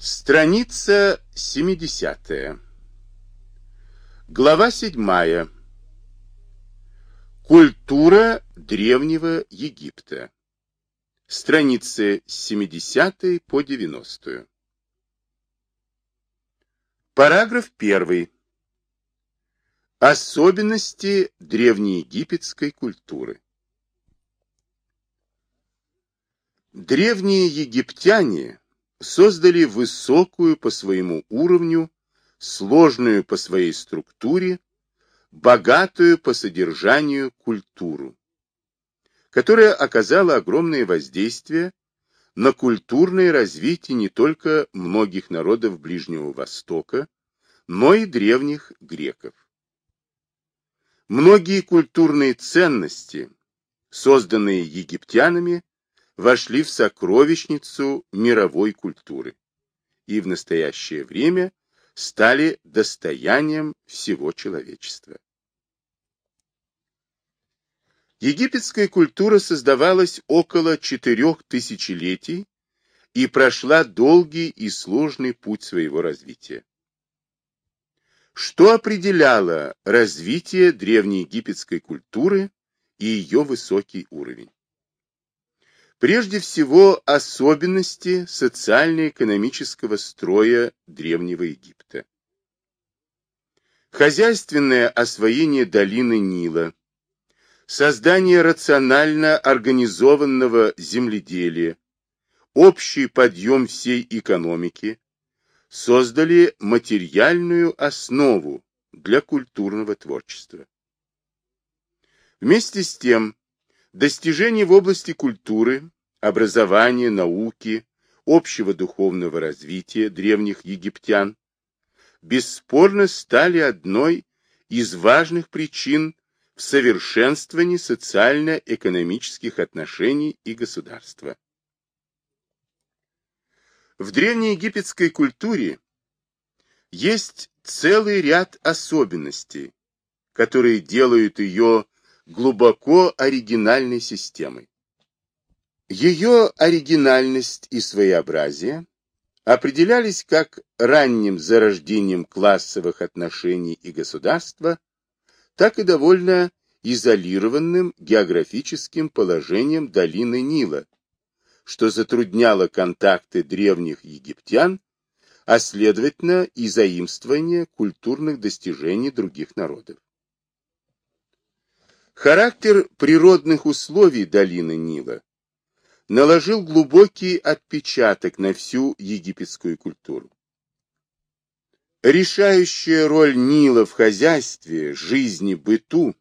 Страница 70. Глава 7. Культура древнего Египта. Страницы с 70 по 90. Параграф 1. Особенности древнеегипетской культуры. Древние египтяне создали высокую по своему уровню, сложную по своей структуре, богатую по содержанию культуру, которая оказала огромное воздействие на культурное развитие не только многих народов Ближнего Востока, но и древних греков. Многие культурные ценности, созданные египтянами, вошли в сокровищницу мировой культуры и в настоящее время стали достоянием всего человечества. Египетская культура создавалась около четырех тысячелетий и прошла долгий и сложный путь своего развития. Что определяло развитие древнеегипетской культуры и ее высокий уровень? Прежде всего, особенности социально-экономического строя Древнего Египта. Хозяйственное освоение долины Нила, создание рационально организованного земледелия, общий подъем всей экономики создали материальную основу для культурного творчества. Вместе с тем, Достижения в области культуры, образования, науки, общего духовного развития древних египтян бесспорно стали одной из важных причин в совершенствовании социально-экономических отношений и государства. В древнеегипетской культуре есть целый ряд особенностей, которые делают ее глубоко оригинальной системой. Ее оригинальность и своеобразие определялись как ранним зарождением классовых отношений и государства, так и довольно изолированным географическим положением долины Нила, что затрудняло контакты древних египтян, а следовательно и заимствование культурных достижений других народов. Характер природных условий долины Нила наложил глубокий отпечаток на всю египетскую культуру. Решающая роль Нила в хозяйстве, жизни, быту,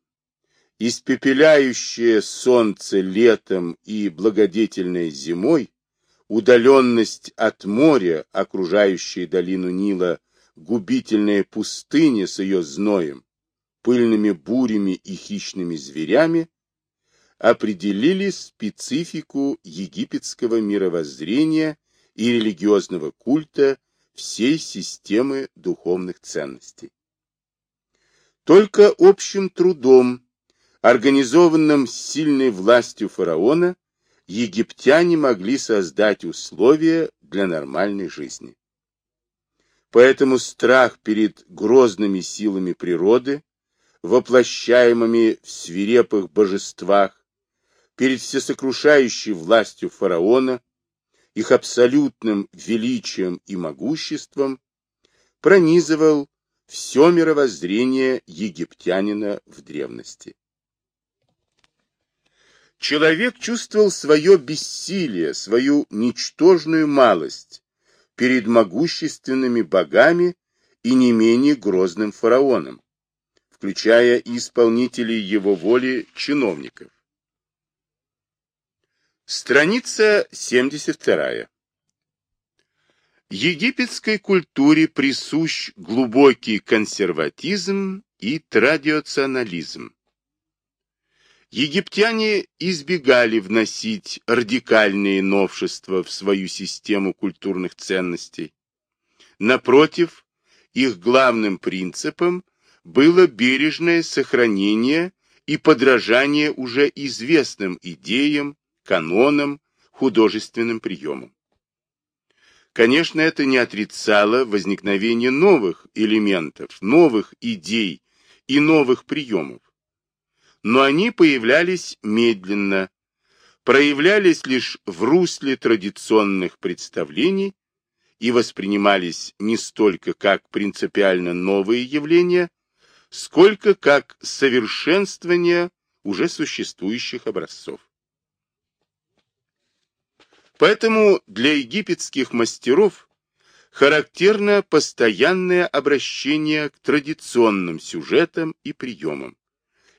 испепеляющее солнце летом и благодетельной зимой, удаленность от моря, окружающая долину Нила, губительная пустыня с ее зноем, пыльными бурями и хищными зверями, определили специфику египетского мировоззрения и религиозного культа всей системы духовных ценностей. Только общим трудом, организованным сильной властью фараона, египтяне могли создать условия для нормальной жизни. Поэтому страх перед грозными силами природы воплощаемыми в свирепых божествах, перед всесокрушающей властью фараона, их абсолютным величием и могуществом, пронизывал все мировоззрение египтянина в древности. Человек чувствовал свое бессилие, свою ничтожную малость перед могущественными богами и не менее грозным фараоном, включая и исполнителей его воли чиновников. Страница 72. Египетской культуре присущ глубокий консерватизм и традиционализм. Египтяне избегали вносить радикальные новшества в свою систему культурных ценностей. Напротив, их главным принципом было бережное сохранение и подражание уже известным идеям, канонам, художественным приемам. Конечно, это не отрицало возникновение новых элементов, новых идей и новых приемов. Но они появлялись медленно, проявлялись лишь в русле традиционных представлений и воспринимались не столько как принципиально новые явления, сколько как совершенствование уже существующих образцов. Поэтому для египетских мастеров характерно постоянное обращение к традиционным сюжетам и приемам,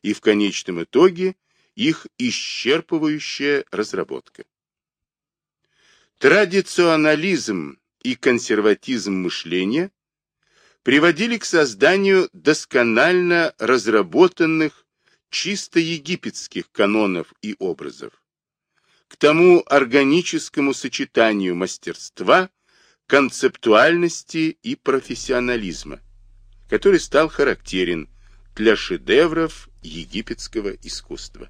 и в конечном итоге их исчерпывающая разработка. Традиционализм и консерватизм мышления приводили к созданию досконально разработанных чисто египетских канонов и образов, к тому органическому сочетанию мастерства, концептуальности и профессионализма, который стал характерен для шедевров египетского искусства.